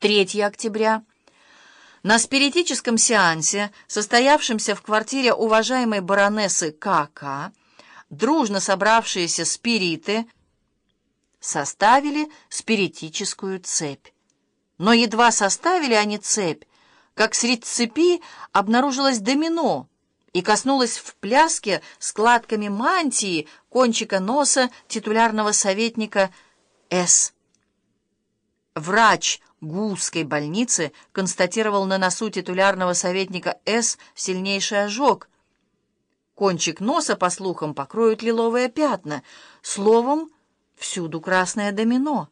3 октября. На спиритическом сеансе, состоявшемся в квартире уважаемой баронессы К.К., дружно собравшиеся спириты составили спиритическую цепь. Но едва составили они цепь, как средь цепи обнаружилось домино и коснулось в пляске складками мантии кончика носа титулярного советника С. Врач Гусской больницы констатировал на носу титулярного советника С. сильнейший ожог. Кончик носа, по слухам, покроют лиловые пятна. Словом, всюду красное домино.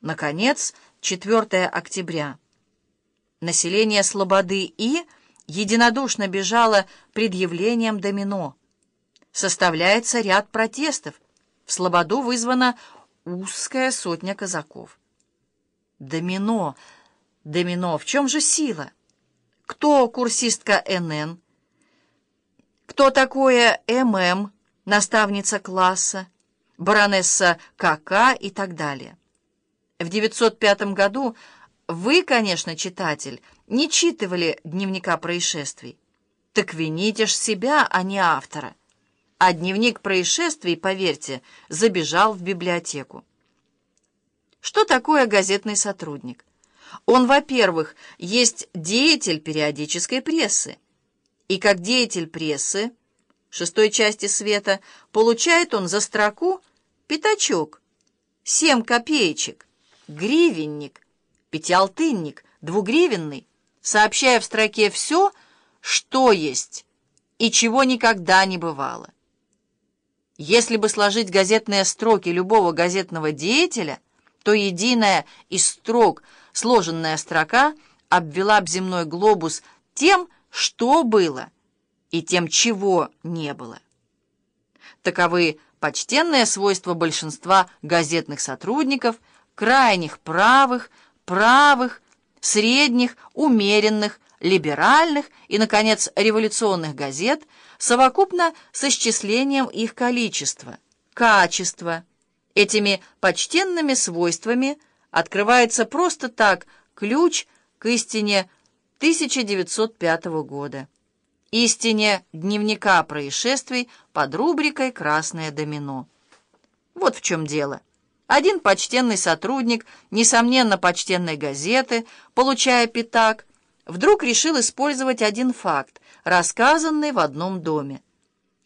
Наконец, 4 октября. Население Слободы И единодушно бежало предъявлением домино. Составляется ряд протестов. В Слободу вызвана узкая сотня казаков. Домино. Домино. В чем же сила? Кто курсистка НН? Кто такое ММ, наставница класса, баронесса КК и так далее? В 905 году вы, конечно, читатель, не читывали дневника происшествий. Так вините ж себя, а не автора. А дневник происшествий, поверьте, забежал в библиотеку. Что такое газетный сотрудник? Он, во-первых, есть деятель периодической прессы. И как деятель прессы, шестой части света, получает он за строку пятачок, семь копеечек, гривенник, пятиалтынник, двугривенный, сообщая в строке все, что есть и чего никогда не бывало. Если бы сложить газетные строки любого газетного деятеля, то единая из строк, сложенная строка, обвела б земной глобус тем, что было, и тем, чего не было. Таковы почтенные свойства большинства газетных сотрудников, крайних правых, правых, средних, умеренных, либеральных и, наконец, революционных газет, совокупно с исчислением их количества, качества, Этими почтенными свойствами открывается просто так ключ к истине 1905 года. Истине дневника происшествий под рубрикой «Красное домино». Вот в чем дело. Один почтенный сотрудник, несомненно, почтенной газеты, получая пятак, вдруг решил использовать один факт, рассказанный в одном доме.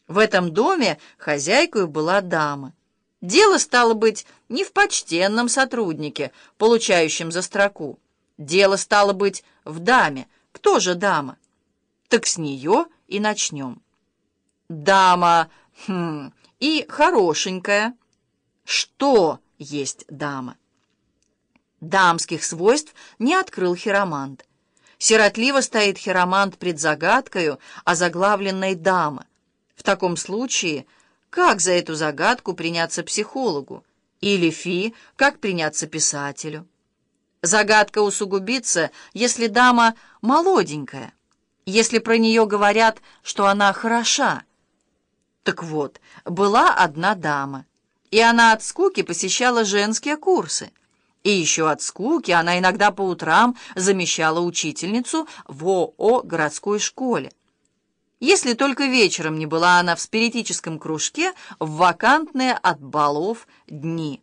В этом доме хозяйкой была дама. Дело стало быть не в почтенном сотруднике, получающем за строку. Дело стало быть в даме. Кто же дама? Так с нее и начнем. Дама, хм, и хорошенькая. Что есть дама? Дамских свойств не открыл хиромант. Сиротливо стоит хиромант пред загадкою озаглавленной дамы. В таком случае... Как за эту загадку приняться психологу? Или фи, как приняться писателю? Загадка усугубится, если дама молоденькая, если про нее говорят, что она хороша. Так вот, была одна дама, и она от скуки посещала женские курсы. И еще от скуки она иногда по утрам замещала учительницу в ОО городской школе если только вечером не была она в спиритическом кружке в вакантные от балов дни.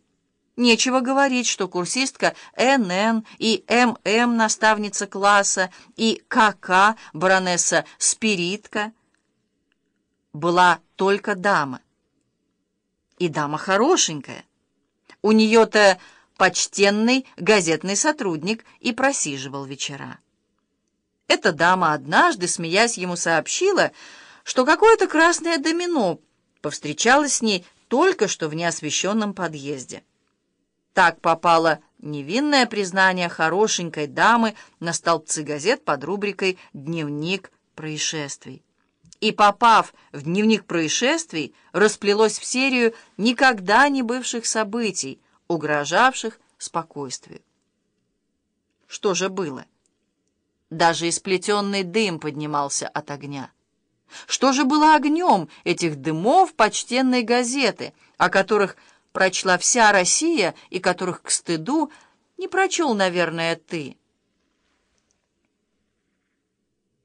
Нечего говорить, что курсистка НН и ММ, наставница класса, и КК, баронесса Спиритка, была только дама. И дама хорошенькая. У нее-то почтенный газетный сотрудник и просиживал вечера. Эта дама однажды, смеясь, ему сообщила, что какое-то красное домино повстречалось с ней только что в неосвещенном подъезде. Так попало невинное признание хорошенькой дамы на столбцы газет под рубрикой «Дневник происшествий». И, попав в дневник происшествий, расплелось в серию никогда не бывших событий, угрожавших спокойствию. Что же было? Даже исплетенный дым поднимался от огня. Что же было огнем этих дымов почтенной газеты, о которых прочла вся Россия и которых к стыду Не прочел, наверное, ты».